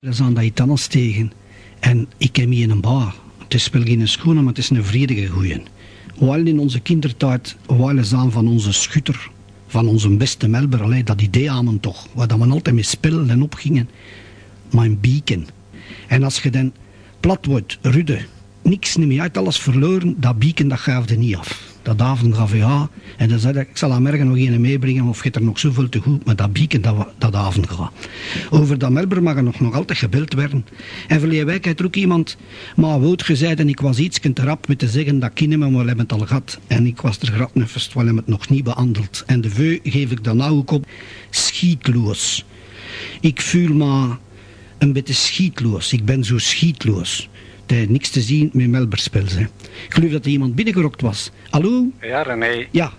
Aan dat iets tegen. En ik heb hier een baar. Het is wel geen schone, maar het is een vredige goeie. Wel in onze kindertijd, wel eens aan van onze schutter, van onze beste melber, allee, dat idee aan toch, waar dat we altijd mee spelen en opgingen. Mijn bieken. En als je dan plat wordt, rudde, niks niet meer uit, alles verloren, dat bieken dat gaafde niet af. Dat avond gaf je ja. En dan zei ik, ik zal aan nog een meebrengen of je er nog zoveel te goed. Maar dat bieken dat, dat avond gaat. Over dat Melber mag er nog, nog altijd gebeld werden. En verleden week had er ook iemand, maar woord gezegd en ik was iets te rap met te zeggen dat kinderen maar hebben het al gehad. En ik was er gratneffest, we hebben het nog niet behandeld. En de veu geef ik dan nou ook op, schietloos. Ik voel me een beetje schietloos. Ik ben zo schietloos. Het heeft niks te zien met Melberspel. hè. Ik geloof dat er iemand binnengerokt was. Hallo? Ja, René. Ja,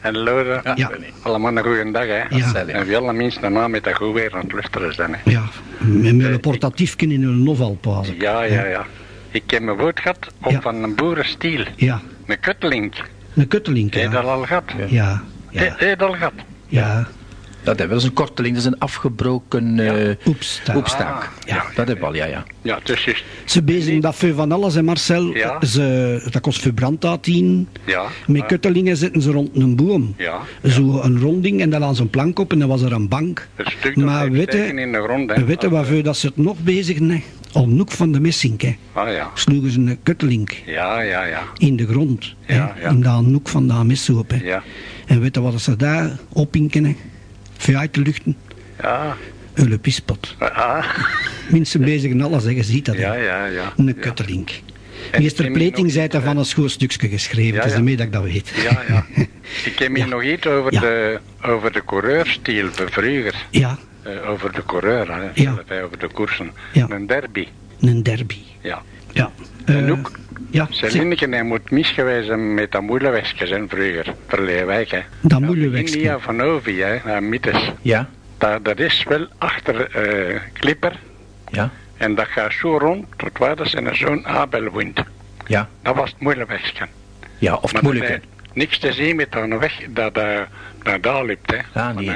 En Lode. Ja. Allemaal een goede dag, hè. Ja. En wie alle mensen daarna met dat goed weer aan het luisteren zijn, hè. ja. Met mijn portatiefje in een novel. Ja, ja, ja. Ik heb mijn woord gehad op Ja. van een boerenstiel. Ja, Een kuttelink. een kuttelink. Heb je dat Ja, al gehad? ja, ja. heb je dat al gehad? ja. Dat is wel eens een korteling, dat is een afgebroken eh Oepstaak. oepstaak. Ah, ja, ja. dat heb ik al, ja, ja. Ja, is juist. Ze bezigen dat veel van alles, en Marcel. Ja. Ze, dat kost verbranddaad in. Ja. Met kuttelingen zitten ze rond een boom. Ja. Zo een ronding en dan aan zo'n plank op en dan was er een bank. Het stuk dat Maar steken in de grond, hè. Weet je waarvoor dat ze het nog hè? Op noek van de messing. Hè. Ah, ja. Sloegen ze een kutteling Ja, ja, ja. in de grond. hè. Ja, ja. In dat noek van dat messoep. Hè. Ja. En weet je wat ze daar opinken? hè? Uit te luchten. Ja. Een pispot. Ah. Mensen bezigen alles, hè. je ziet dat. Ja, ja, ja. Een. En Meester Pleting zei er van een schoon stukje geschreven. Het is ermee dat ik dat weet. Ja, ja. Ik heb hier nog iets over, de, over de coureurstiel van vroeger. Ja, Eh, over de coureur, hè. Ja. Over de koersen. Een derby. een derby. Ja. Ja. En Eh, ook, ja, zeg, Zelineke, hij moet misgeweest zijn met dat moeilijkwegje zijn vroeger. Verleden week, hè. dat moeilijkste. India van Ovi, hè. Naar Mittes. Ja, Dat, dat is wel achter eh Clipper. ja, En dat gaat zo rond tot waar dat zijn zo'n Abel wint. ja. Dat was het. Ja, of het moeilijke. dat, niks te zien met een weg dat naar daar liep, hè. Ah, nee.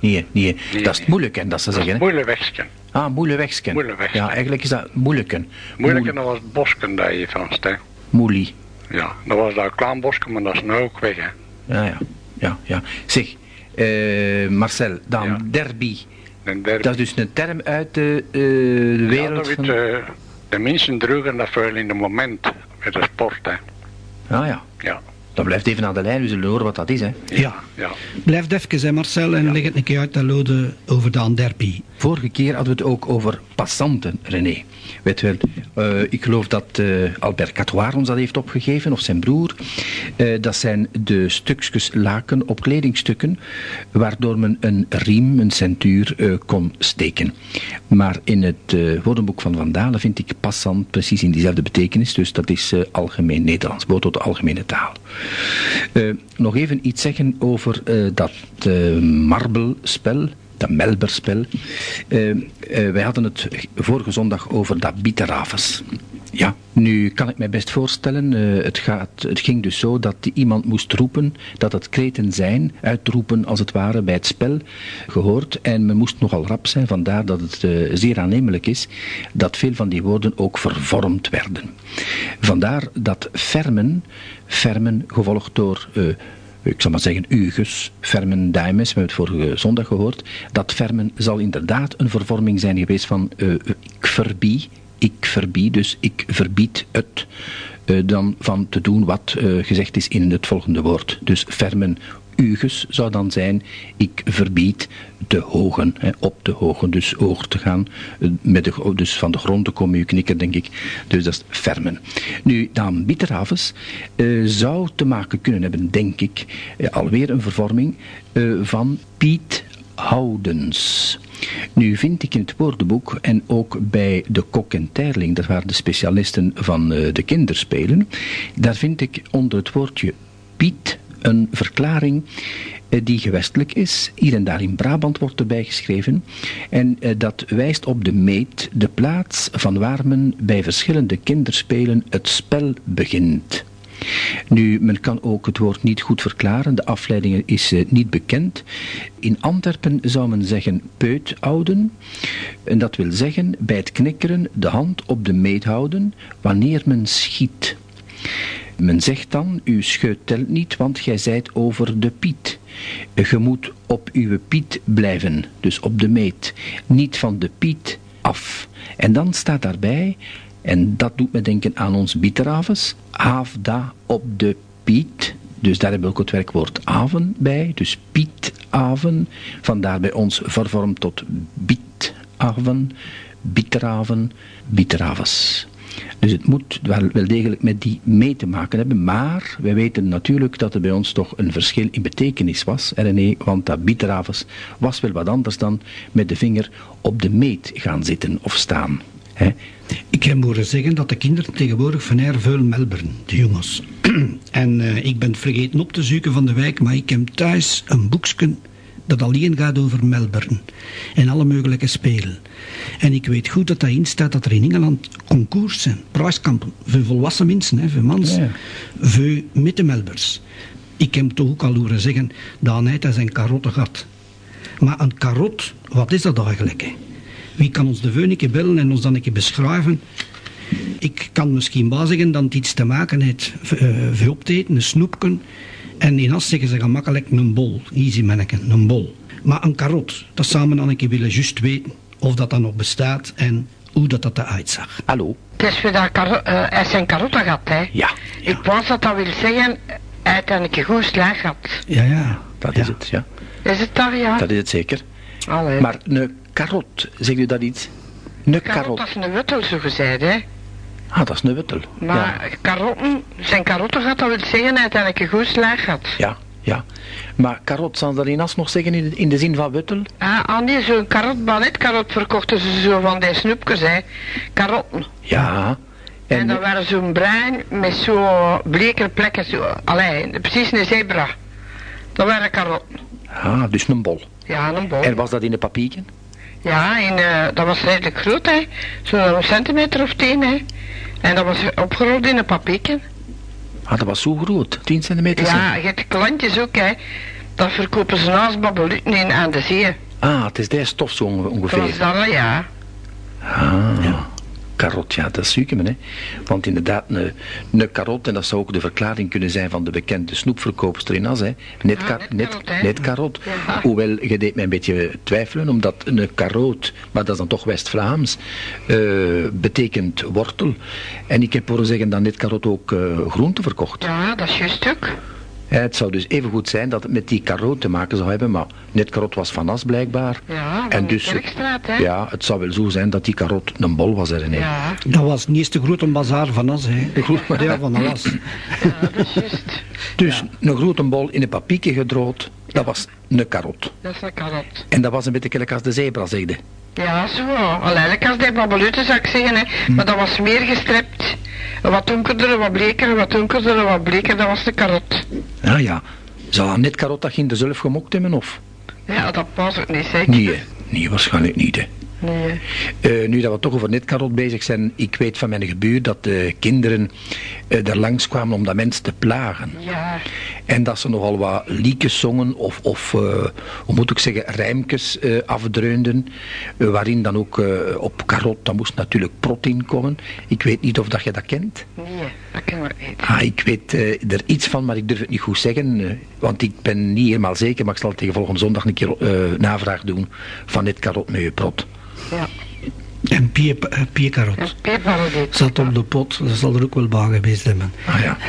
Nee, nee, Nee, dat is nee. moeilijk, en dat ze Dat is zeggen. het hè. moeilijkwegje. Ah, moeilijk wegsken. Ja, eigenlijk is dat moeilijken. Moeilijker dan was bosken dat je vast, hè. Moelie. Ja, dat was dat een klein bosje, maar dat is nu ook weg, hè. Ja, ja, ja, ja. Zeg, eh, Marcel, dan Ja. derby. Dat is dus een term uit de, eh, de Ja, wereld dat van... weet, eh, de mensen droegen dat veel in het moment met de sport, hè. Ah ja, Ja, dan blijft even aan de lijn, we zullen horen wat dat is, hè. Ja. ja. Blijf even, hè, Marcel, en leg het een keer uit dat lode over de derby. Vorige keer hadden we het ook over passanten, René. Eh, ik geloof dat eh, Albert Catoir ons dat heeft opgegeven, of zijn broer. Eh, dat zijn de stukjes laken op kledingstukken, waardoor men een riem, een centuur, kon steken. Maar in het woordenboek van Van Dalen vind ik passant precies in diezelfde betekenis, dus dat is algemeen Nederlands, behoort tot de algemene taal. Nog even iets zeggen over dat marbelspel, dat melberspel. Eh, wij hadden het vorige zondag over dat bieteravens. Ja, nu kan ik mij best voorstellen, eh, het, gaat, het ging dus zo dat iemand moest roepen, dat het kreten zijn, uitroepen als het ware bij het spel gehoord. En men moest nogal rap zijn, vandaar dat het eh, zeer aannemelijk is dat veel van die woorden ook vervormd werden. Vandaar dat fermen, fermen gevolgd door... ik zal maar zeggen, uges, fermen, dimes, we hebben het vorige zondag gehoord. Dat fermen zal inderdaad een vervorming zijn geweest van eh, ik verbie, ik verbie, dus ik verbied het. eh, dan van te doen wat eh, gezegd is in het volgende woord. Dus fermen, uges zou dan zijn, ik verbied te hogen, hè, op te hogen, dus hoog te gaan, eh, met de, dus van de grond te komen, je knikken denk ik, dus dat is fermen. Nu, dan Bieterhavens eh, zou te maken kunnen hebben, denk ik, eh, alweer een vervorming van Piet Houdens. Nu vind ik in het woordenboek en ook bij de Kok en Terling, dat waren de specialisten van de kinderspelen, daar vind ik onder het woordje Piet een verklaring eh, die gewestelijk is. Hier en daar in Brabant wordt erbij geschreven. En eh, dat wijst op de meet, de plaats van waar men bij verschillende kinderspelen het spel begint. Nu, men kan ook het woord niet goed verklaren. De afleiding is eh, niet bekend. In Antwerpen zou men zeggen peut houden. En dat wil zeggen bij het knikkeren de hand op de meet houden wanneer men schiet. Men zegt dan, uw scheut telt niet, want gij zijt over de piet. Je moet op uw piet blijven, dus op de meet. Niet van de piet af. En dan staat daarbij, en dat doet me denken aan ons bieteravens, afda op de piet. Dus daar hebben we ook het werkwoord aven bij, dus pietaven. Vandaar bij ons vervormd tot bietaven, bieteraven, bieteravens. Dus het moet wel, wel degelijk met die mee te maken hebben. Maar wij weten natuurlijk dat er bij ons toch een verschil in betekenis was, René, want dat bieteravens was wel wat anders dan met de vinger op de meet gaan zitten of staan. Hè? Ik heb horen zeggen dat de kinderen tegenwoordig van veel melberen, de jongens. en eh, ik ben vergeten op te zoeken van de wijk, maar ik heb thuis een boekje dat alleen gaat over Melbourne en alle mogelijke spelen. En ik weet goed dat daarin staat dat er in Engeland concours zijn, prijskampen, voor volwassen mensen, hè, voor mans, Ja. voor met de Melbers. Ik heb toch ook al horen zeggen, dat hij dat een karotte gat. Maar een karot, wat is dat eigenlijk? Hè? Wie kan ons de veun een keer bellen en ons dan een keer beschrijven? Ik kan misschien wel zeggen dat het iets te maken heeft uh, voor op te eten, een snoepje. En in As zeggen ze gemakkelijk een bol. Easy manneke, een bol. Maar een karot, dat samen dan een keer willen juist weten of dat dan nog bestaat en hoe dat, dat eruit zag. Hallo? Het is voor dat karo- eh, hij zijn karotten gehad, hè. Ja, Ik was dat dat wil zeggen, hij heeft een keer goed slag gehad. Ja, ja. dat ja. is het, ja. Is het daar, ja? Dat is het zeker. Allee. Maar een karot, zegt u dat iets? Een Karot, karot. dat is een wuttel, zo gezegd, hè. Ah, dat is een wuttel. Maar karotten, zijn karotten gehad, dat wil zeggen, hij heeft een goed slag gehad. Ja, ja. Maar karot, zal dat in as nog zeggen in de, in de zin van wuttel? Ah, Andy, zo'n karot, balletkarot verkochten ze zo van die snoepjes, hè. Karotten. Ja. En, dat waren zo'n bruin met zo bleke plekken, zo, allee, precies een zebra. Dat waren karotten. Ah, dus een bol. Ja, een bol. En was dat in de papieren? Ja, en, eh, dat was redelijk groot, hè. Zo'n centimeter of tien, hè. En dat was opgerold in een papiertje. Ah, dat was zo groot. 10 centimeter? Ja, je hebt klantjes ook, hè. Dat verkopen ze naast Babeluten in aan de zee. Ah, het is die stof zo onge- Dat was ongeveer. dat, wel, ja. Ah, karot, ja, dat we, hè. Want inderdaad, een, een karot, en dat zou ook de verklaring kunnen zijn van de bekende snoepverkoopster in As, hè. Net, Ja, kar- net net, karot, hè. net karot. Ja. Hoewel, je deed mij een beetje twijfelen, omdat een karoot, maar dat is dan toch West-Vlaams, eh, betekent wortel. En ik heb horen zeggen dat net karot ook eh, groente verkocht. Ja, dat is juist ook. Het zou dus even goed zijn dat het met die karot te maken zou hebben, maar net karot was van As blijkbaar. Ja, en de dus, hè. ja, het zou wel zo zijn dat die karot een bol was erin. Ja, Dat was niet eens de grote bazaar van As, hè. Ja, van Alas. ja, dat is juist. Dus een grote bol in een papiertje gedroogd, dat was een karot. Dat is een karot. En dat was een beetje gelijk als de zebra, zegde. Ja, zo. Alleen als die Babeluten zou ik zeggen, hè. Maar dat was meer gestrept. Wat donkerder, wat bleker, wat donkerder, wat bleker. Dat was de karot. Ja, ja. Zou dat net karot dat ging er zelf gemokt hebben, of? Ja, dat was ook niet, zeker. Nee, nee, waarschijnlijk niet, hè. Nee. Eh, nu dat we toch over netkarot bezig zijn, ik weet van mijn gebuur dat de kinderen eh er langs kwamen om dat mensen te plagen. Ja, En dat ze nogal wat liedjes zongen of, of eh, hoe moet ik zeggen, rijmkes afdreunden. waarin dan ook op karot, daar moest natuurlijk prot in komen. Ik weet niet of dat je dat kent. nee, dat kan ik niet. Ah, ik weet er iets van, maar ik durf het niet goed zeggen. want ik ben niet helemaal zeker, maar ik zal tegen volgende zondag een keer navraag doen van dit karot met je prot. Ja, En Pier, eh, Pier Karot. een peperparodie. Zat op de pot, dat zal er ook wel bij geweest hebben. Ah ja.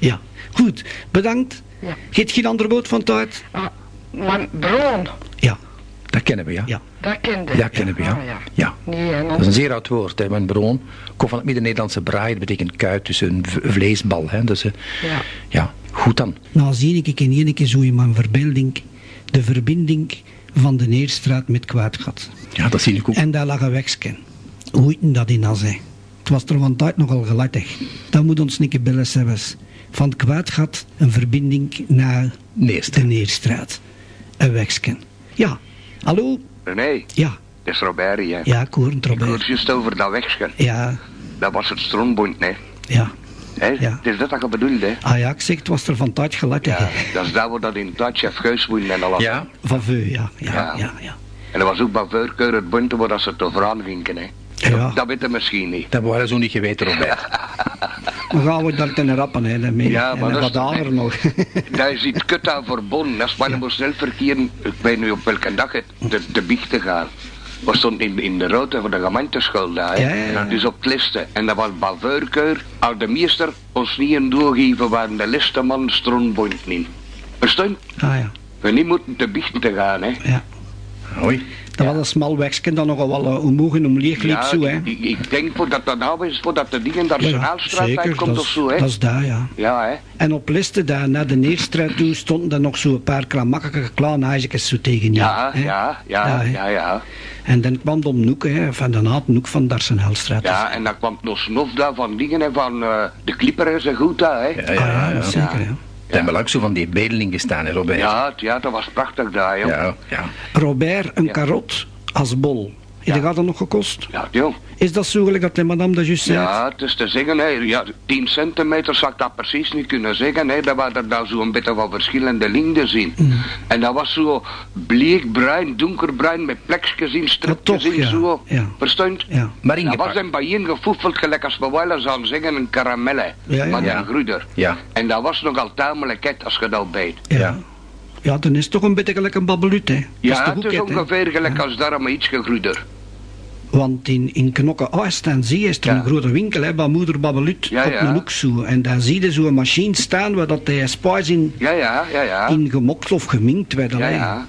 Ja, goed. Bedankt. Ja. Geet geen andere boot van tijd? Ah, maar broon, Ja, Dat kennen we, ja. ja. dat kende Ja, kennen we, ja. Ah, ja. ja. Nee, en Dat is een zeer oud woord, hè, mijn broon. Komt van het Midden-Nederlandse braai, dat betekent kuit, dus een vleesbal. Hè, dus, Ja. ja, goed dan. Nou zie ik in één keer zo in mijn verbeelding de verbinding van de Neerstraat met Kwaadgat. Ja, dat zie ik ook. En daar lag een wegsken. Hoe dat in Azij? Het was er van tijd nogal gelattig. Dat moet ons keer bellen zelfs. Van Kwaadgat een verbinding naar Neerstraat. de Neerstraat. Een wegsken. Ja. Hallo? Nee, Ja. dat is Robert hier. Ja, ik hoor het, Ik hoor Robert. juist over dat wegsken. Ja. Dat was het strombond, nee. Ja. Ja. Het is dat dat je bedoelt, hè? Ajax zegt, was er van tijd gelukkig. Ja, dat is dat waar dat in Dutch heeft geuswoen en alles. Ja, Van Veu, ja. Ja, Ja. ja, ja. En dat was ook bij voorkeur het bunte waar dat ze te vooraan vinken, hè? Ja. Dat weet je misschien niet. dat waren zo niet geweten, Robert. Dan gaan we daar ten rappen, hè. daarmee. Ja, maar dat wat is- daar nog. Daar is iets kut aan verbonden. Als maar moet snel verkeren, ik weet nu op welke dag het de, de biechten gaan. We stonden in, in de route van de gemeenteschool daar. Ja, ja, ja. dus op het listen. En dat was als de meester ons niet een doorgeven waren de listeman stroomboint in. Verstaan? Ah ja, We niet moeten te biechten te gaan, hè. ja. Oei. Dat was een smal wegje dat nogal wel uh, omhoog en omleeg liep zo, hè. ik, ik denk voordat dat nou is, voordat de dingen daar Haalstraat zeker, uitkomt dat of is, zo, hè. dat is daar, ja. Ja, hè. En op listen, daar naar de neerstrijd toe, stonden er nog zo'n paar klamakkige klaanhuisjes zo tegen je. Ja, hè. ja, ja, hè. ja, ja. En dan kwam Dom Noek, hè, van de naad Noek van Darsenhelstraat. Ja, en dan kwam nog snof daar van dingen en van eh, de clipper en zo goed daar, hè. Ja, Ah, ja, ja, ja. Ja. Hebben ook zo van die bedelingen gestaan, hè, Robert? Ja, het- ja, dat was prachtig daar, joh. ja. ja. Robert, een Ja. karot als bol. Heb je Ja. dat nog gekost? Ja, joh. Is dat zo gelijk dat de madame dat juist zei? Ja, het is te zeggen, hè. Ja, 10 centimeter zou ik dat precies niet kunnen zeggen, hè. Dat waren er daar zo'n beetje van verschillende lengtes in. Mm. En dat was zo bleekbruin, donkerbruin, met plekjes in, stripjes toch, in, ja. zo. Ja. Maar Dat was ingepakt. dan bij ingefoefeld, gelijk als we wel eens aan zeggen, een karamelle. Ja, ja. Van Ja. een gruder. Ja. En dat was nogal tamelijk het als je dat beet. Ja. Ja. Ja, dan is het toch een beetje gelijk een babbelut, hè. Ja, het is het, ongeveer gelijk als daar maar iets gegruder. Want in, in Knokke Oost en Zee is er Ja. een grote winkel, hè, bij moeder Babbelut, Ja, op ja. een hoek zo. En daar zie je zo'n machine staan waar dat de spice in, Ja, ja, ja, ja. in gemokt of geminkt werd. Ja, ja.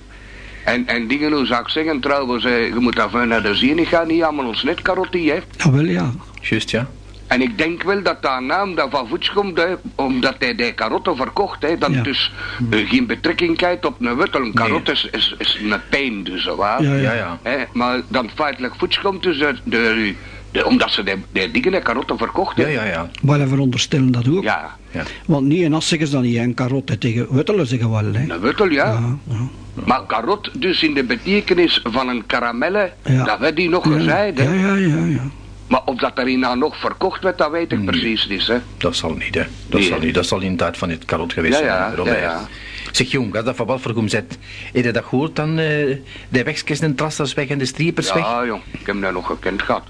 En, en dingen, hoe zou ik zeggen, trouwens, eh, je moet daarvoor naar de zee gaan, niet allemaal ons net karotie, hè. Ah, wel ja. Juist, ja. En ik denk wel dat dat naam dat van voets komt, hè, omdat hij de karotten verkocht, hè, dat Ja. dus eh, geen betrekking krijgt op een wuttel. Een karot is, is, is een pijn, dus, waar. Ja, Ja, ja. Hè, maar dan feitelijk voets komt dus de, de, de- omdat ze de, de dingen, de karotten verkocht, hè. Ja, ja, ja. Wel, we veronderstellen dat ook. Ja, ja. Want niet en als zeggen ze dan niet een karot hè, tegen wittelen zeggen wel. Hè. een wuttel, ja. Ja, ja. Maar karot dus in de betekenis van een karamelle, Ja. dat werd die nog gezegd, hè. Ja, ja, ja, ja. Maar of dat er hier nou nog verkocht werd, dat weet ik precies niet, hè. Dat zal niet, hè. Dat Nee, zal niet. Dat zal in de tijd van het karot geweest Ja, ja, zijn, Robert. ja, ja. Zeg jong, als dat van Walvergoem zet, heb je dat gehoord dan? eh, de wegjes en Trassersweg en de Striepersweg? Ja, jong, ik heb dat nog gekend gehad.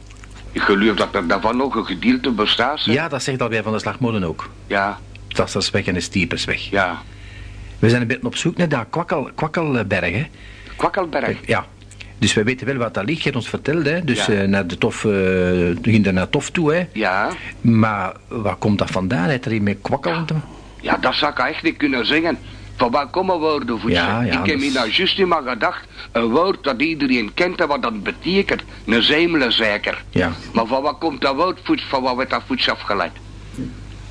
Ik geloof dat er daarvan nog een gedeelte bestaat, hè. Ja, dat zegt alweer van de Slagmolen ook. Ja, Trassersweg en de Striepersweg. ja. We zijn een beetje op zoek naar dat kwakkel, kwakkelberg, hè. Kwakkelberg. Ja. Dus we weten wel wat dat ligt, je hebt ons verteld, hè. Dus Ja. eh, naar de tof, eh, we gingen er naar tof toe, hè. Ja. Maar waar komt dat vandaan? Heeft er hier met kwakkel te Ja, dat zou ik echt niet kunnen zeggen. Van waar komen woorden voor Ja, ja, Ik heb me nou juist niet maar gedacht. Een woord dat iedereen kent en wat dat betekent. Een zemelenzeker. Ja. Maar van wat komt dat woord voets, van wat werd dat voets afgeleid?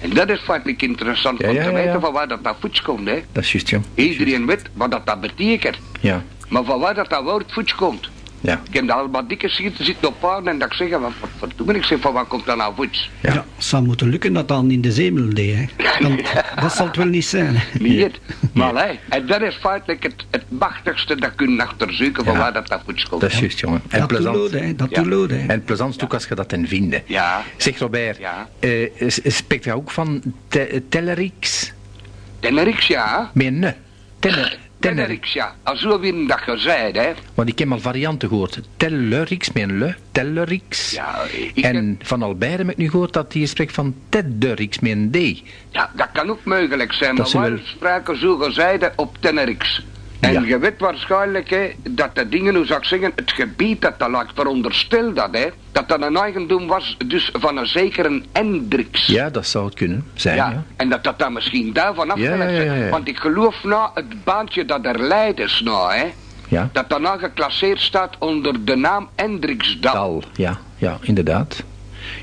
En dat is feitelijk interessant Ja, om ja, te ja, weten ja. van waar dat, dat voets komt, hè. Dat is juist, jong. Iedereen weet wat dat, dat betekent. Ja, Maar van waar dat, dat woord voets komt. ja. Ik heb daar allemaal dikke schieten zitten op paarden en dat ik zeg, wat, wat, wat doe ik zeg van waar komt dat nou voets? Ja. Ja. het zou moeten lukken dat dan in de zemel deed. Hè. Want dat zal het wel niet zijn. hè. Niet het. Maar hè, en dat is feitelijk het, het machtigste dat je kunt achterzoeken van Ja. waar dat, dat voets komt. Dat is juist, jongen. En Dat plezant. hè. Dat Ja. hè. En plezant ook als je dat ten vinden. Ja. Zeg Robert, Ja. eh, s- spreekt je ook van te, Tellerix? Teneriks, ja. Met een ne. Teller, Ja. Als zo weer dat gezegd, hè. Want ik heb al varianten gehoord. Tellerix met een le. Tellerix. Ja, ik heb- en van Albert heb ik nu gehoord dat hij spreekt van Tedderix met een D. ja, dat kan ook mogelijk zijn, Dat maar wij wel- spraken zo gezegd op Teneriks. En Ja. je weet waarschijnlijk hè, dat de dingen, hoe zou ik zeggen, het gebied dat dat laat veronderstel dat, hè, dat dat een eigendom was dus van een zekere Hendricks. Ja, dat zou het kunnen zijn. Ja. Ja, en dat dat dan misschien daarvan afgeleid ja, ja. Want ik geloof nou, het baantje dat er leidt is nou, hè, Ja. dat dat nou geclasseerd staat onder de naam Hendriksdal. Dal. Ja, ja, inderdaad.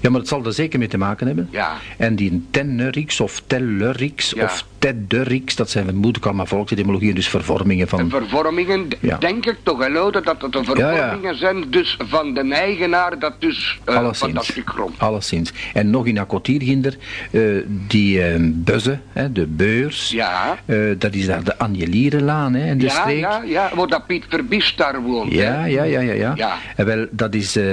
Ja, maar het zal er zeker mee te maken hebben. Ja. En die Tennerix of Tellerix Ja. of Tedderix, dat zijn vermoedelijk allemaal volksetymologieën, dus vervormingen van... De vervormingen, Ja. denk ik toch geloden dat het de vervormingen zijn dus van de eigenaar dat dus eh, van dat Alleszins. stuk grond. Alleszins. En nog in Akotierginder, eh die eh buzzen, hè, de beurs, Ja. eh, dat is daar de Anjelierenlaan hè, in de Ja, streek. ja, ja, waar dat Piet Verbiest daar woont. ja, ja, ja, ja, ja. Ja. En wel, dat is eh,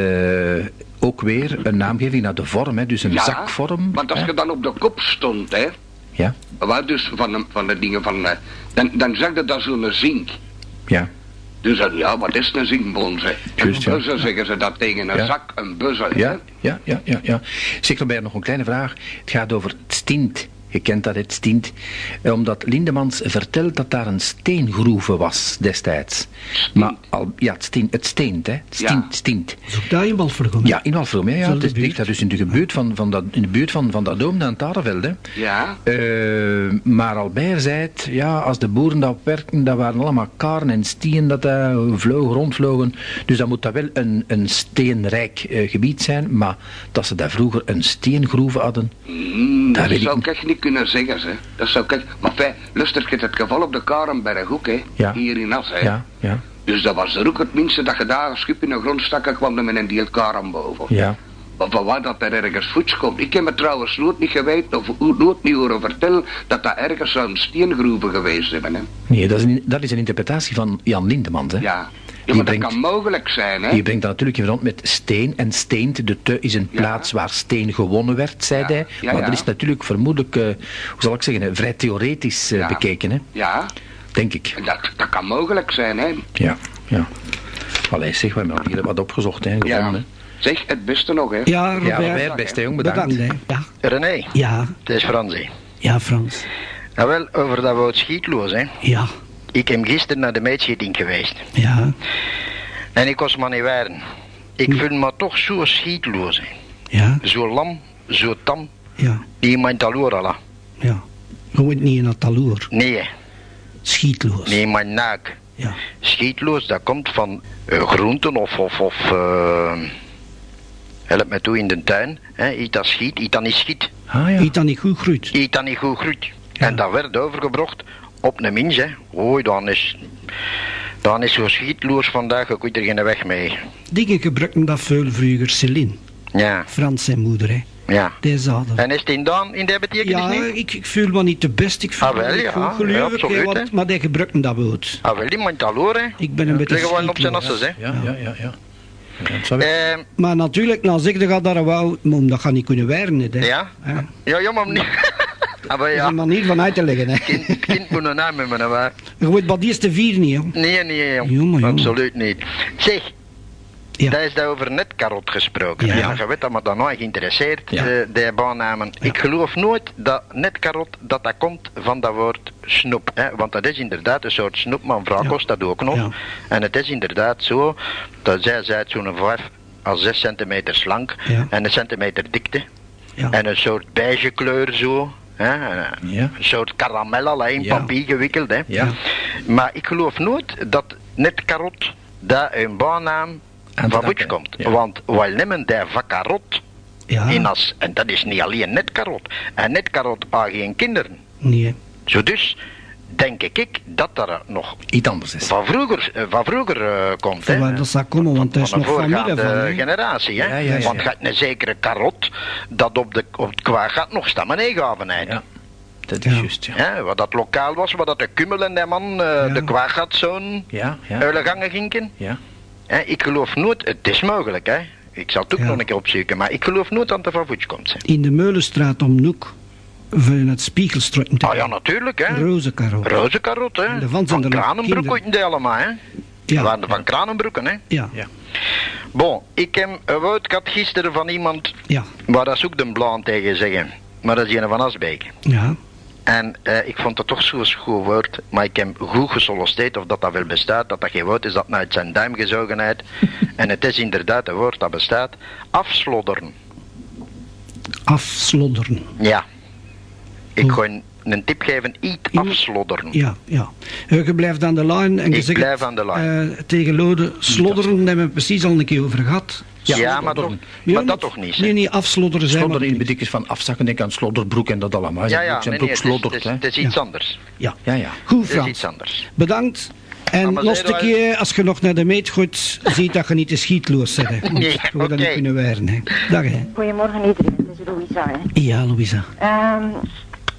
ook weer een naamgeving naar de vorm, hè, dus een Ja, zakvorm. Want als hè. je dan op de kop stond, hè, Ja, waar dus van de, van de dingen van, eh, dan, dan zag je dat zo'n zink. ja. Dus dan, ja, wat is een zinkbons, hè? Juist, een ja. buzzer zeggen ze dat tegen een Ja. zak, een buzzer, Ja, hè? ja, ja, ja, ja. Zeg erbij nog een kleine vraag. Het gaat over het stint. Je kent dat, het stint. Eh, Omdat Lindemans vertelt dat daar een steengroeve was destijds. Maar al, ja, het, stint, het steent, hè. Het Ja. stint, stint. Zoek daar in Walvergom. Ja, in Walfrom, ja. ja. Het is, ligt daar dus in de buurt van, van, dat, in de buurt van, van dat doom aan het Tarenveld, hè. Ja. Eh, maar Albert zei het, ja, als de boeren dat werkten, dat waren allemaal karen en stien dat uh, vlogen, rondvlogen. Dus dan moet dat wel een, een steenrijk eh, gebied zijn. Maar dat ze daar vroeger een steengroeve hadden, Mm, Dat dat weet ik niet. Kunnen zeggen, hè. Dat zou echt... Maar fijn, luister, je het geval op de Karenberg ook, hè. Ja. Hier in As, hè. ja, ja, Dus dat was er ook het minste dat je daar een schip in de grond stak en kwam er met een deel karen boven. ja. Maar van waar dat er ergens voets komt. Ik heb me trouwens nooit niet geweten of nooit niet horen vertellen dat dat ergens zo'n steengroeven geweest hebben, hè. Nee, dat is, een, dat is een interpretatie van Jan Lindemans, hè. Ja. Die Ja, maar dat brengt- kan mogelijk zijn, hè. Die brengt dat natuurlijk in verband met steen. En steent, de te is een Ja. plaats waar steen gewonnen werd, zei Ja. hij. Ja, maar ja. dat is natuurlijk vermoedelijk, eh, hoe zal ik zeggen, vrij theoretisch eh, Ja. bekeken, hè. Ja, Denk ik. dat, dat kan mogelijk zijn, hè. Ja, ja. Allee, zeg, we hebben hier wat opgezocht, hè. Ja. Hè. Zeg, het beste nog, hè. Ja, Ja, Robert. Robert, beste jong, bedankt. Bedankt, hè. Ja. René, Ja, het is Frans, hè. ja, Frans. Nou wel, over dat woord schietloos, hè. Ja, Ik ben gisteren naar de meetschieting geweest. ja, En ik was maar niet waren. Ik voel me toch zo schietloos, hè. ja, Zo lam, zo tam, ja, die mijn taloor alla. ja. Gewoon niet in het taloer. Nee. Schietloos. nee, mijn naak. Ja, Schietloos, dat komt van eh, groenten of, of, of eh, help me toe in de tuin. Hè. Iets dat schiet, iets dat niet schiet. Ah ja. Eet dat niet goed groeit. Iets dat niet goed groeit. Ja. En dat werd overgebracht op een mens, hè. Oei, dan is... Dan is zo schietloos vandaag, ik weet er geen weg mee. Dingen gebruikten dat veel vroeger Céline. Ja, Frans zijn moeder, hè. ja. Die zaden. En is het in dan in die betekenis Ja, niet? ik, ik voel me niet de best. Ik voel Ah, wel, me niet ja. goed, geloof absoluut, want- maar die gebruikten dat woord. Ah, wel, die mijn taloor, hè. Ik ben een beetje gewoon op zijn schietloos. asses, hè. Ja, ja, ja, ja. Ja, dat zou ik- Eh, Maar natuurlijk, nou zeg je dat er wel, maar dat gaat niet kunnen werken, hè. ja? Ja, ja, maar niet. Ah, maar Dat is ja. een manier van uit te leggen, hè. Kind, kind moet een naam hebben, hè, maar. Je wordt bij eerste vier niet, hoor. Nee, nee. Jongen, jongen. Absoluut niet. Zeg, Ja. daar is daar over netkarot gesproken. Ja. Ja. Je weet dat me dat nooit geïnteresseerd, Ja. eh, die baannamen. Ik geloof nooit dat netkarot, dat dat komt van dat woord snoep. Hè? Want dat is inderdaad een soort snoep, maar een vrouw Ja. kost dat ook nog. Ja. En het is inderdaad zo, dat zij zei zo'n 5 à 6 centimeter slank Ja. en een centimeter dikte. Ja. En een soort beige kleur zo. Hè? Een Ja. soort karamel in Ja. papier gewikkeld. Hè? Ja. Maar ik geloof nooit dat netkarot dat een baannaam Aan van danken, komt. ja. Want wij nemen die van karot Ja, in als, en dat is niet alleen netkarot. En netkarot aan geen kinderen. nee. Zo dus denk ik dat dat nog Iets anders is. van vroeger, eh, van vroeger eh, komt. Van hè. waar dat zou komen, want is nog een familie voorgaande van, hè. generatie. Hè? Ja, ja, ja, Want gaat een zekere karot dat op, de, op het kwaad gaat nog stammen gaven Ja, dat is Ja. juist, ja. Hè, wat dat lokaal was, wat dat de kummel en die man eh, Ja. de kwaad gaat zo'n Ja, ja. uile gangen ginken. Ja. Hè, ik geloof nooit, het is mogelijk hè. Ik zal het ook Ja. nog een keer opzoeken, maar ik geloof nooit dat er van voets komt. Hè. In de Meulenstraat om Noek, voor het spiegelstrukken te Ah ja, natuurlijk hè. Rozenkarot. Roze karot hè. De van Van nog Kranenbroek ooit die allemaal hè. Ja. Van, van Kranenbroeken hè. Ja, Ja. Bon, ik heb een woord gehad gisteren van iemand ja, waar dat zoek de blaan tegen zeggen. Maar dat is een van Asbeek. ja. En eh, ik vond het toch zo'n goed woord, maar ik heb goed gesolliciteerd of dat dat wel bestaat, dat dat geen woord is dat uit zijn duim gezogen heeft. en het is inderdaad een woord dat bestaat. Afslodderen. Afslodderen. Ja. Ik Hoe? ga een, een tip geven, iets afslodderen. Ja, ja. Eh, Je blijft aan de lijn en je Ik zegt blijf aan de lijn. eh, tegen Lode, slodderen, daar hebben we het precies al een keer over gehad. Ja, maar, toch, maar dat toch niet. Nee, nee, afslodderen zijn Slodder we in betekent van afzakken, denk aan slodderbroek en dat allemaal. Ja, ja, zijn nee, ook nee, het, is, het, slodderd, is, hè. het is iets Ja. anders. Ja. Ja, ja. Goed, Het is Frans. iets anders. Bedankt. En maar zei een keer, als je nog naar de meet gooit, ziet dat je niet te schietloos bent. Nee, Je gaat dat niet kunnen wijren. Hè. Dag, hè. Goedemorgen iedereen, het is Louisa. Hè. Ja, Louisa. Ehm,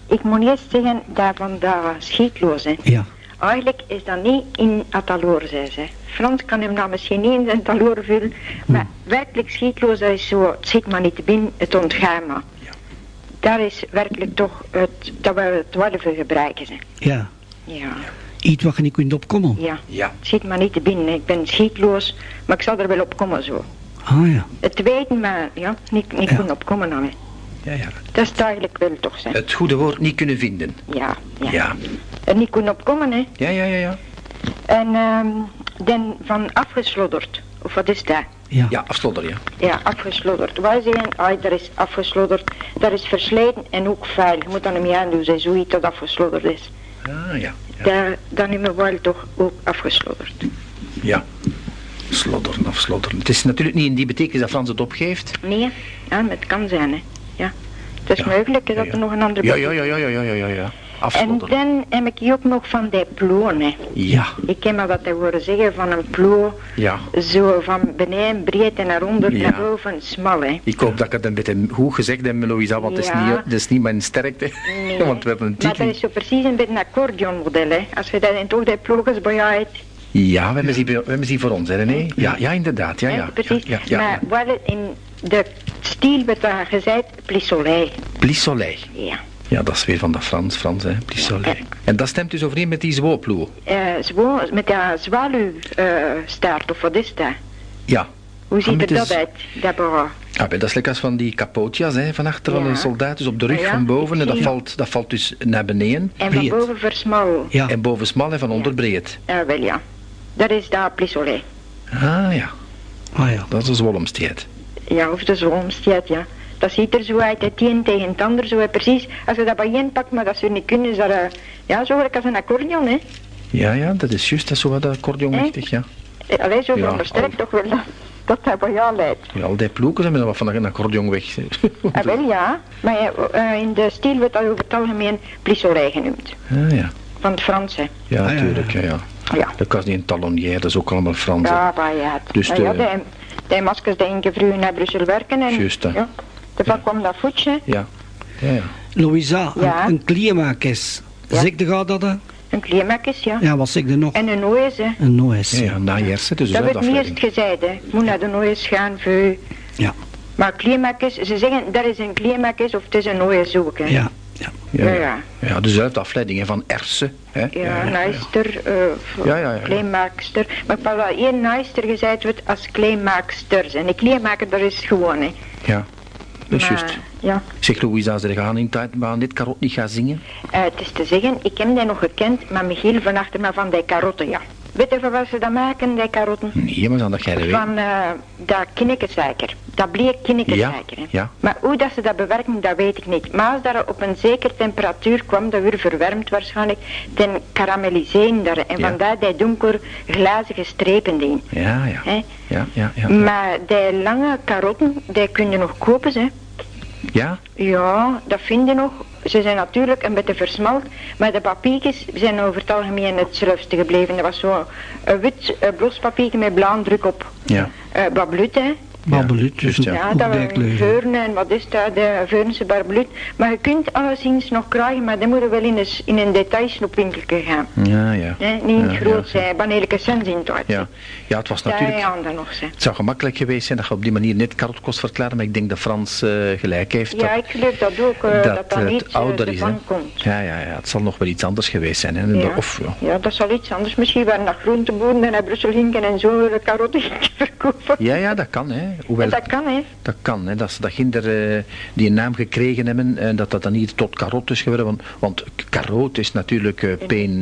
ik moet eerst zeggen dat van dat schietloos, hè. Ja. eigenlijk is dat niet in het taloor, zei ze. Frans kan hem dan misschien niet in zijn taloor vullen, maar werkelijk schietloos, dat is zo, het schiet maar niet te binnen, het ontgaan maar. Daar is werkelijk toch het, dat we het wel voor gebruiken. Ja. Ja, Iets wat je niet kunt opkomen. ja. Ja. Het schiet maar niet te binnen. Ik ben schietloos, maar ik zal er wel op komen zo. Ah ja. Het weten, maar ja, niet, niet Ja. kunnen opkomen dan. hè. Ja, ja. Dat is het eigenlijk wel toch, zijn. Het goede woord niet kunnen vinden. Ja, ja. Ja. En niet kunnen opkomen, hè. Ja, ja, ja, ja. En ehm dan van afgeslodderd. Of wat is dat? Ja. Ja, afslodder, ja. Ja, afgeslodderd. Wij zeggen, ah, dat is afgeslodderd. Dat is versleten en ook vuil. Je moet dan niet aan doen, zeg, zoiets dat afgeslodderd is. Ah, ja. Ja. Daar, dan hebben we wel toch ook afgeslodderd. ja. Slodderen, afslodderen. Het is natuurlijk niet in die betekenis dat Frans het opgeeft. Nee, ja, maar het kan zijn, hè ja. Het is mogelijk dat er nog een andere... Ja, ja, ja, ja, ja, ja, ja. ja. En dan heb ik hier ook nog van die ploen, hè. Ja. Ik ken maar wat te horen zeggen van een ploen. Ja. Zo van beneden breed en naar onder, naar boven smal, hè. Ik hoop dat ik het een beetje goed gezegd heb, Louisa, want het, is niet, het niet mijn sterkte. Want we hebben een titel. Maar dat is zo precies een beetje een accordeonmodel, hè. Als je dat in toch die ploegers bij jou hebt. Ja, we hebben, ze, we voor ons, hè, René? Ja, ja inderdaad. Ja, ja, precies. Ja, ja, ja, maar wat in de stijl wat daar gezegd, plissoleil. Plis Soleil. Ja. Ja, dat is weer van dat Frans, Frans, hè. Plis Soleil. En dat stemt dus overeen met die zwooploe. Eh, zwo, met dat zwaluwstaart, of wat is dat? Ja. Hoe Ah, ziet er met de dat z- uit, behaar? Ah, dat is lekker als van die capootjas hè, van achter van een soldaat, dus op de rug Ja, van boven. En dat valt, dat valt dus naar beneden. En van boven versmal. Ja. En boven smal en van onder breed. Ja, wel ja. Dat is dat plissoleil. Ah ja, Ah ja. dat is een zwolmsteed. Ja, of de zolmstijd, ja. Dat ziet er zo uit, het een tegen het ander, zo precies. Als je dat bij één pakt, maar dat ze niet kunnen, is dat, eh, ja, zo als een accordeon, hè. Ja, ja, dat is juist, dat is zo wat accordeonachtig, ja. Eh, Allee, zo Ja, al- toch wel dat, dat dat bij jou leidt. ja al die ploeken zijn met wat van een accordeon weg. Ah, wel ja, maar eh, in de stijl wordt dat over het algemeen plissoleil genoemd. Ah ja, Van het Frans, hè. ja, Ah, ja, natuurlijk, ja, ja. Ja. Dat was niet een talonnier, dat is ook allemaal Frans. Ja, maar ja. Dus Nou ja, de- die, die maskers die in vroeger naar Brussel werken en... Juist, hè. Ja. Daarvan kwam dat voetje, Ja, ja, ja. Louisa, Ja. een, een kleermakers. Ja. Zeg de gaat dat? hè? een kleermakjes, ja. Ja, wat zeg je nog? En een noois, hè. Een noes. Ja, ja, na Jersen, dus dat dat wordt niet afleiding. eerst gezegd, hè. Je moet naar de noois gaan voor... Ja. Maar kleermakjes, ze zeggen dat is een kleermakjes of het is een noois ook, hè. Ja. Ja. Ja, Ja, ja. ja. ja dezelfde afleiding hè, van Ersen. Hè? Ja, naaister, eh, Ja, ja, ja. kleinmaakster. Maar pas dat één naaister gezegd wordt als kleinmaaksters. En de kleinmaker, dat is gewoon, hè. Ja, dat is Maar, juist. Ja. Zeg Louisa, ze gaan in tijd, maar dit karot niet gaan zingen? Eh, het is te zeggen, ik heb die nog gekend, maar Michiel van achter maar van die karotten, ja. Weet je van wat ze dat maken, die karotten? Nee, maar dan dat jij dat weet. Van eh dat kinnikkensuiker. Dat bleek kinnikkensuiker. hè. ja. Maar hoe dat ze dat bewerken, dat weet ik niet. Maar als dat op een zekere temperatuur kwam, dat weer verwarmd waarschijnlijk, dan karamelliseren daar. En Ja. vandaar die donker glazige strepen die. Ja, ja. Ja, ja, ja. Maar die lange karotten, die kun je nog kopen, hè. Ja? Ja, dat vind je nog. Ze zijn natuurlijk een beetje versmalt, maar de papiertjes zijn over het algemeen hetzelfde gebleven. Dat was zo een wit uh, blospapiertje met blauw druk op. Ja. Uh, bablut, hè. Barbelut, dus een ja. Dat veurne en wat is dat, de Veurnse barbelut. Maar je kunt alleszins nog krijgen, maar dan moet je wel in een, in een detailsnoepwinkeltje gaan. Ja, ja. Hè? Niet in Ja, het groot ja. zijn, wanneer ik een cent in het Ja. ja, het was natuurlijk... ja, dan nog zijn. Het zou gemakkelijk geweest zijn dat je op die manier net karot kost verklaren, maar ik denk dat Frans eh, gelijk heeft. Ja, dat, ik geloof dat ook, eh, dat dat, het niet ouder is. Komt. Ja, ja, ja, het zal nog wel iets anders geweest zijn. Hè? Ja. Of, ja. Ja, dat zal iets anders. Misschien waren dat groenteboeren en naar Brussel gingen en zo de karotten verkopen. ja, ja, dat kan. Hè. Hoewel, dat kan, hè. Dat kan, hè, dat ze dat kinderen eh, die een naam gekregen hebben en dat dat dan hier tot karot is geworden. Want, want karoot is natuurlijk eh eh.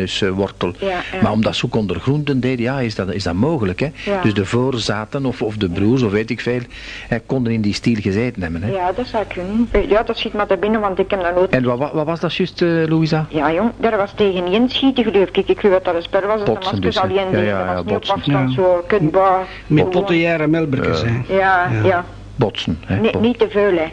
Ja, ja. Maar omdat ze ook onder groenten deden, ja, is dat, is dat mogelijk. Hè? Ja. Dus de voorzaten of, of de broers, of weet ik veel, eh, konden in die stiel gezeten hebben. Hè? Ja, dat zou kunnen. Ja, dat schiet maar te binnen, want ik heb dat nooit... En wat, wat, wat was dat juist, eh, Louisa? Ja, jong, dat was tegen Jens schieten, geloof ik. Ik geloof dat dat een spel was. Dat Botsen de maskers dus, hè. alleen Ja, ja, ja, was niet op botsen. afstand Ja. zo kutbaar. Met Gewoon. pottenjaren melkberkers, hè. Ja, Ja. Botsen. Hè? Niet, Bot- niet te veel, hè.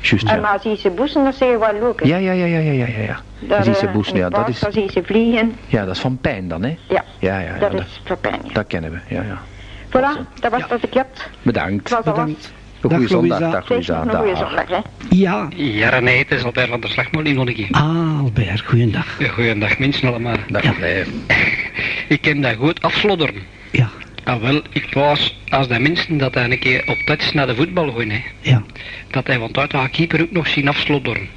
Juist, En ja. maar zie ze boezen, dat zeggen we wel. Ja, ja, ja, ja, ja, ja, ja. ja. Daar, Zie ze eh, boesten, ja, dat is, Dan zie ze vliegen. ja, dat is van pijn dan, hè? Ja, Ja, ja, ja. dat dat, is voor pijn, ja. dat kennen we, ja, ja. Voilà, dat was wat ik had. Bedankt. Het was Bedankt. goede zondag, Louisa. dag Louisa. Een dag. zondag, hè. Ja. Ja, René, het is Albert van der Slagmolen nog een keer. Ah, Albert, goeiedag. Goeiedag mensen allemaal. Dag, Ja. Ik ken dat goed afslodderen. Ah, wel, ik was als de mensen dat hij een keer op touch naar de voetbal gaan, hè, ja, dat hij van tijd aan keeper ook nog zien afslodderen.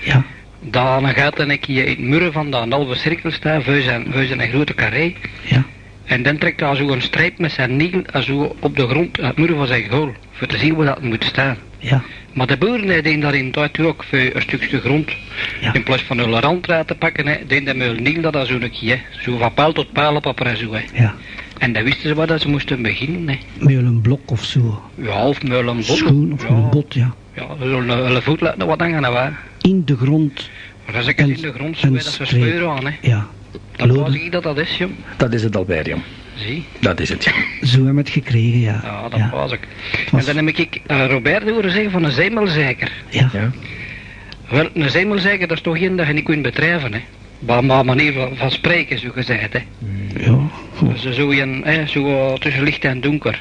ja, Dan gaat hij een keer in het muren van de halve cirkel staan, voor zijn, voor zijn grote carré. ja. En dan trekt hij zo een streep met zijn niegel en zo op de grond, aan het muren van zijn goal. Voor te zien waar dat moet staan. Ja, Maar de boeren die deden daar in tijd ook voor een stukje grond. Ja. In plaats van een randraad te pakken, hè, deden ze met niegel dat dat zo een keer, hè. zo van paal tot paal op en zo. Hè. ja. En dan wisten ze waar dat ze moesten beginnen. Hè. Met een blok of zo. Ja, half met een bot. Schoen of ja, een bot, ja. Ja, zo'n een voet laten wat hangen, waar. In de grond. Maar als ik En- het in de grond zo, dat ze speuren aan, hè. Ja. Dan was ik dat dat is, joh. Dat is het jong. Zie, Dat is het, ja. Zo hebben we het gekregen, ja. ja, dat ja. was ik. was- En dan heb ik uh, Robert horen zeggen van een zeemelzeiker. Ja. ja. Wel, een zeemelzeiker, dat is toch geen dat je niet kunt bedrijven, hè. Maar maar manier van, van spreken, zo gezegd, hè. Ja. Dus zo, een, hè, zo tussen licht en donker.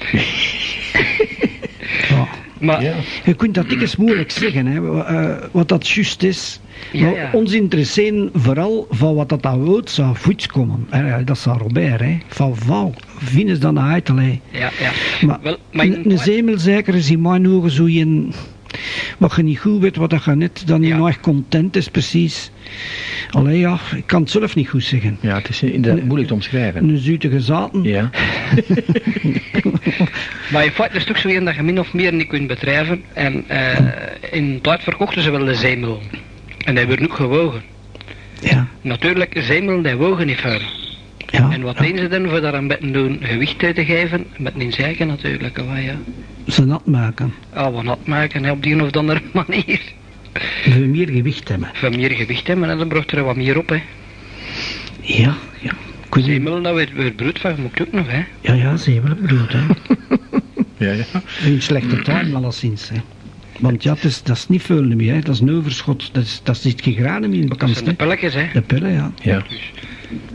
ja. Maar, Ja. Je kunt dat dikwijls moeilijk zeggen, hè, eh, wat dat juist is. Ja, Maar ja. Ons interesseren vooral van wat dat uit zou voetskomen. Hè, dat is Robert, hè. Van wauw, vinden ze dan uit, ja, ja. Maar, Wel, maar in- een, een zeemelzeiker is in mijn ogen zo een... Wat je niet goed weet, wat dat je net dan niet Ja. nog content is, precies. Allee, ja, ik kan het zelf niet goed zeggen. Ja, het is inderdaad moeilijk te omschrijven. Een zuitige zaten. Ja. Maar in feite is het ook zo een dat je min of meer niet kunt bedrijven. En eh, in het tijd verkochten ze wel de zeemel. En die werden ook gewogen. Ja, Natuurlijk, zeemel, die wogen niet veel. ja. En wat ja. deden ze dan voor daar een beetje doen gewicht uit te geven? Met een zeiken natuurlijk. ja. Ze nat maken. Ah, wat nat maken hè, op die een of andere manier. We meer gewicht hebben. Voor meer gewicht hebben en dan bracht er wat meer op. Hè. Ja, ja. Ik weet niet- Zeemel, dat werd, werd brood van, moet ook nog. Hè. Ja, ja, zeemel bedoeld, hè. Ja, ja. In slechte tuin, alleszins, hè. Want ja, is, dat is niet veel meer, hè. Dat is een overschot. Dat, is, dat zit geen graden meer in Dat bekend, zijn de hè. pelletjes. Hè. De pillen, ja. Ja.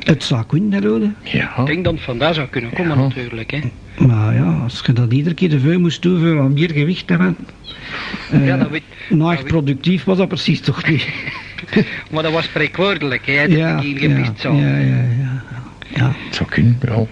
Het zou kunnen, Rode. Ja. Ik denk dat het vandaar zou kunnen komen Ja. natuurlijk. Hè. Maar ja, als je dat iedere keer te veel moest voor wat meer gewicht te hebben... Ja, dat weet, nou, dat echt productief was dat precies toch niet. maar dat was spreekwoordelijk. Hè, dat ja, ja, gewicht zou. ja, ja, ja. Ja, Het zou kunnen, ja.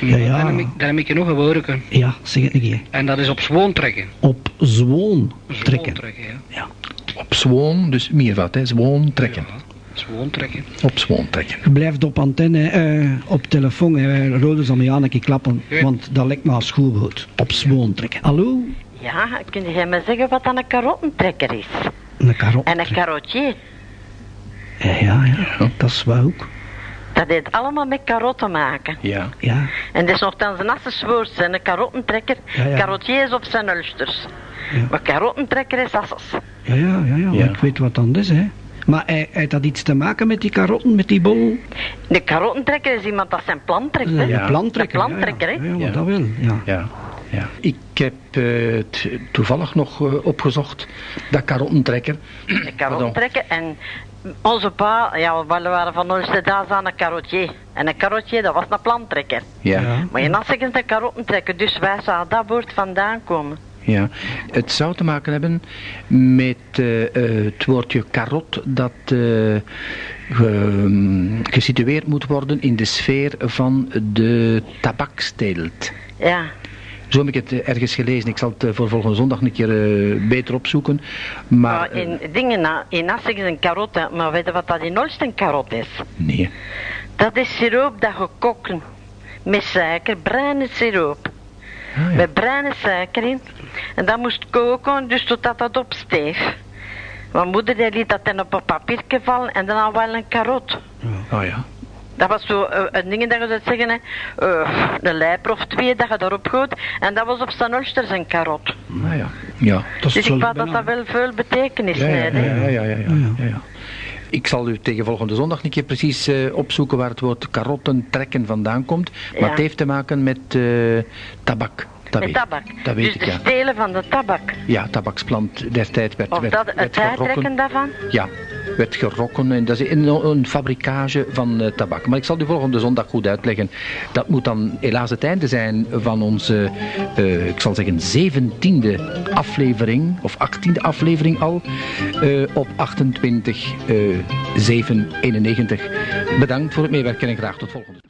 ja, ja. Dan, heb ik, dan heb ik je nog een woordje. ja zeg het een keer. En dat is op zwoon trekken. Op zwoon Zwoon trekken. trekken, ja. Ja. Op zwoon, dus meervoud, hè. Zwoon trekken. Ja, zwoon trekken. Op zwoon trekken. Je blijft op antenne, eh, op telefoon, hè. Rode zal me aan een keer klappen, Ja. want dat lijkt me als schoolboot. Op zwoon trekken. Hallo? Ja, kun jij me zeggen wat dan een karottentrekker is? Een karot. En een karotje, Ja, ja, ja, dat is wel ook. dat heeft allemaal met karotten maken. Ja. Ja, En dat is nogthans een assenwoord, een karottentrekker. Ja, ja. Karotje is op zijn ulsters. Ja. Maar karottentrekker is asses. ja, ja, ja, ja, maar Ja. ik weet wat dan is, hè. Maar hij- heeft dat iets te maken met die karotten, met die bol? De karottentrekker is iemand dat zijn plan trekt, hè? Een Ja. plantrekker. Een plantrekker, ja, hè. ja. Ja, maar Ja. dat wel, ja. Ja. ja. Ik heb eh, het toevallig nog eh, opgezocht, dat karottentrekker. De karottentrekker. En onze pa, ja, we waren van ons de daas aan een karotje. En een karotje, dat was een plantrekker. Ja. Ja. ja. Maar je nas een karottentrekker, dus wij zouden dat woord vandaan komen. Het zou te maken hebben met eh, eh, het woordje karot dat eh, ge- gesitueerd moet worden in de sfeer van de tabaksteelt. Ja. Zo heb ik het ergens gelezen. Ik zal het voor volgende zondag een keer beter opzoeken. Maar, eh, in dingen, in Assig is een karot, maar weet je wat dat in Olst een karot is? nee. Dat is siroop dat gekoken met suiker, bruine siroop. Ja. Met bruine suiker in. En dat moest koken, dus totdat dat opsteeg. Mijn moeder die liet dat dan op een papiertje vallen en dan al wel een karot. Oh ja. Dat was zo eh, een ding dat je zou zeggen, hè. Eh, een lijper of twee dat je daarop gooit. En dat was op zijn Ulster zijn karot. Ah, ja. Ja. Dat is Dus ik wel wou dat dat wel veel betekenis Ja, ja, heeft, ja, hè. ja, ja, ja, ja, ja, ja. Ik zal u tegen volgende zondag een keer precies eh, opzoeken waar het woord karotten trekken vandaan komt. Maar Ja. het heeft te maken met eh, tabak. Dat Met weet, tabak. Dat weet dus ik, de ja. stelen van de tabak. Ja, tabaksplant destijds werd, Of werd, dat werd het uittrekken daarvan. Ja, werd gerokken. En dat is een, een fabrikage van uh, tabak. Maar ik zal u volgende zondag goed uitleggen. Dat moet dan helaas het einde zijn van onze, uh, ik zal zeggen, zeventiende aflevering, of achttiende aflevering al, uh, op 28 791. Bedankt voor het meewerken en graag tot volgende